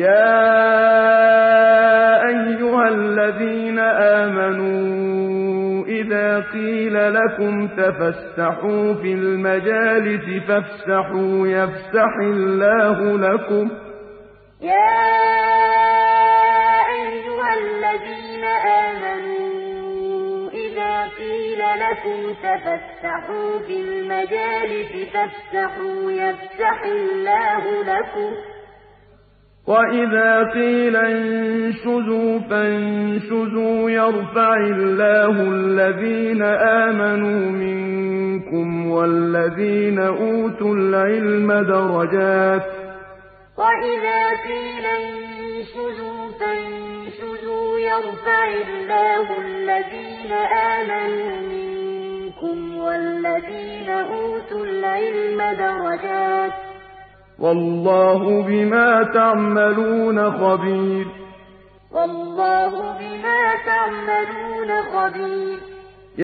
يَا أَيُّهَا الَّذِينَ آمَنُوا إِذَا قِيلَ لَكُمْ تَفَسَّحُوا فِي الْمَجَالِسِ فَافْسَحُوا يَفْسَحِ اللَّهُ لَكُمْ ۖ يَا أَيُّهَا الَّذِينَ آمَنُوا إِذَا قِيلَ لَكُمْ تَفَسَّحُوا فِي الْمَجَالِسِ فَافْسَحُوا يَفْسَحِ اللَّهُ لَكُمْ ۖ وَإِذَا قِيلَ انشُزُوا فَانشُزُوا يَرْفَعِ اللَّهُ الَّذِينَ آمَنُوا مِنكُمْ وَالَّذِينَ أُوتُوا الْعِلْمَ دَرَجَاتٍ ۚ وَإِذَا قِيلَ انشُزُوا فَانشُزُوا يَرْفَعِ اللَّهُ الَّذِينَ آمَنُوا مِنكُمْ وَالَّذِينَ أُوتُوا الْعِلْمَ دَرَجَاتٍ ۚ وَاللَّهُ بِمَا تَعْمَلُونَ خَبِيرٌ. وَاللَّهُ بِمَا تَعْمَلُونَ خَبِيرٌ.